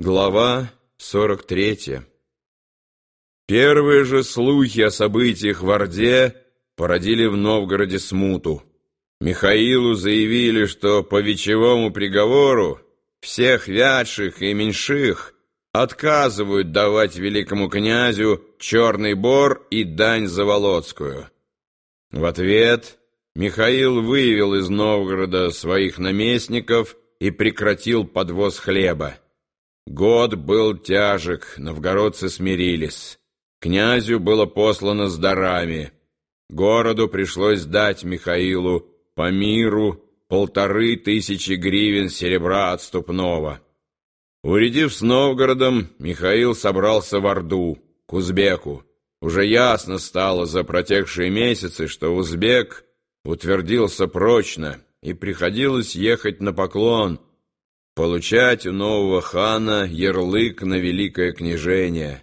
Глава 43 Первые же слухи о событиях в Орде породили в Новгороде смуту. Михаилу заявили, что по вечевому приговору всех вятших и меньших отказывают давать великому князю черный бор и дань заволоцкую. В ответ Михаил вывел из Новгорода своих наместников и прекратил подвоз хлеба. Год был тяжек, новгородцы смирились. Князю было послано с дарами. Городу пришлось дать Михаилу по миру полторы тысячи гривен серебра отступного. Уредив с Новгородом, Михаил собрался в Орду, к узбеку. Уже ясно стало за протекшие месяцы, что узбек утвердился прочно, и приходилось ехать на поклон — получать у нового хана ярлык на великое княжение,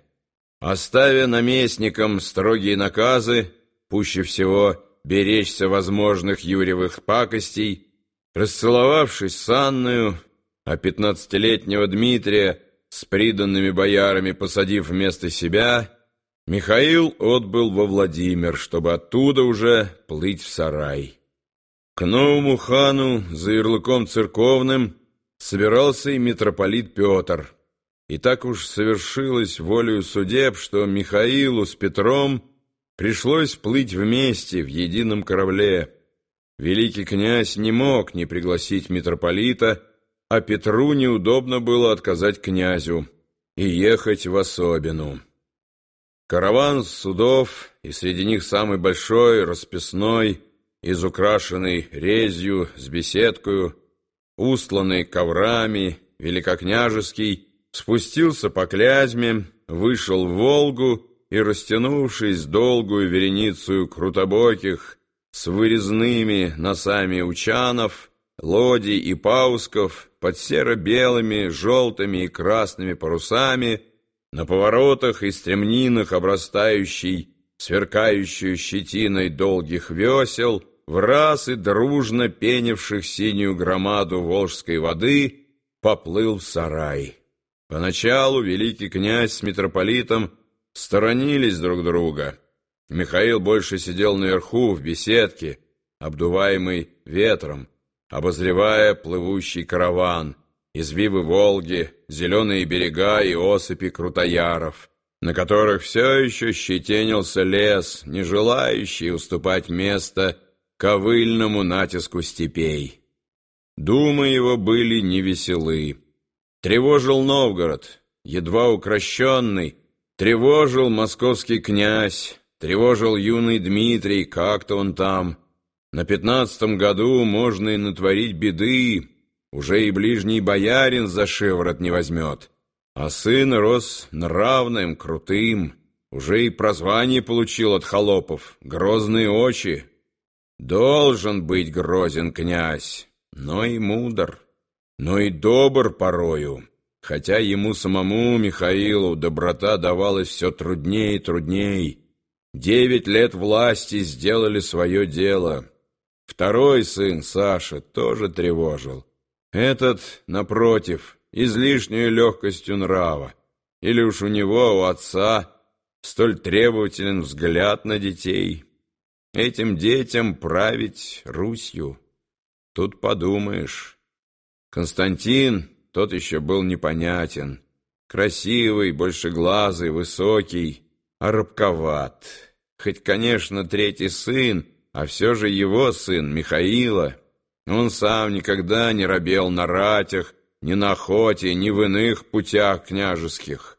оставя наместникам строгие наказы, пуще всего беречься возможных юрьевых пакостей, расцеловавшись с Анною, а пятнадцатилетнего Дмитрия с приданными боярами посадив вместо себя, Михаил отбыл во Владимир, чтобы оттуда уже плыть в сарай. К новому хану за ярлыком церковным собирался и митрополит Петр. И так уж совершилось волею судеб, что Михаилу с Петром пришлось плыть вместе в едином корабле. Великий князь не мог не пригласить митрополита, а Петру неудобно было отказать князю и ехать в особину. Караван судов, и среди них самый большой, расписной, изукрашенный резью с беседкою, устланный коврами, великокняжеский, спустился по Клязьме, вышел в Волгу и, растянувшись долгую вереницу крутобоких с вырезными носами учанов, лодий и паусков под серо-белыми, желтыми и красными парусами, на поворотах и стремнинах обрастающий, сверкающую щетиной долгих весел — в раз и дружно пенивших синюю громаду волжской воды, поплыл в сарай. Поначалу великий князь с митрополитом сторонились друг друга. Михаил больше сидел наверху, в беседке, обдуваемый ветром, обозревая плывущий караван, извивы Волги, зеленые берега и осыпи крутояров, на которых все еще щетенился лес, не желающий уступать место ковыльному натиску степей. Думы его были невеселы. Тревожил Новгород, едва укращенный, тревожил московский князь, тревожил юный Дмитрий, как-то он там. На пятнадцатом году можно и натворить беды, уже и ближний боярин за шиворот не возьмет. А сын рос нравным, крутым, уже и прозвание получил от холопов, грозные очи, Должен быть грозен князь, но и мудр, но и добр порою, хотя ему самому, Михаилу, доброта давалась все труднее и трудней. Девять лет власти сделали свое дело. Второй сын, Саша, тоже тревожил. Этот, напротив, излишнюю легкостью нрава. Или уж у него, у отца, столь требователен взгляд на детей». Этим детям править Русью. Тут подумаешь. Константин, тот еще был непонятен. Красивый, большеглазый, высокий, а рабковат. Хоть, конечно, третий сын, а все же его сын, Михаила. Он сам никогда не робел на ратях, ни на охоте, ни в иных путях княжеских.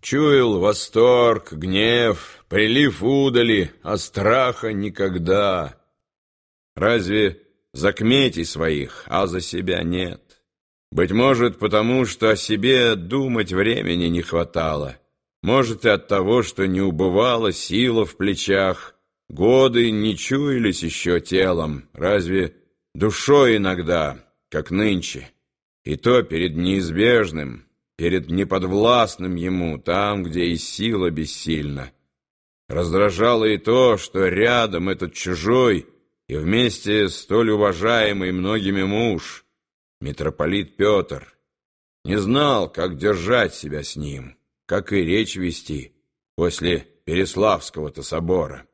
Чуял восторг, гнев, прилив удали, а страха никогда. Разве за кметей своих, а за себя нет? Быть может, потому что о себе думать времени не хватало. Может, и от того, что не убывала сила в плечах, годы не чуялись еще телом, разве душой иногда, как нынче, и то перед неизбежным, перед неподвластным ему, там, где и сила бессильна. Раздражало и то, что рядом этот чужой и вместе столь уважаемый многими муж, митрополит Петр. не знал, как держать себя с ним, как и речь вести после Переславского-то собора.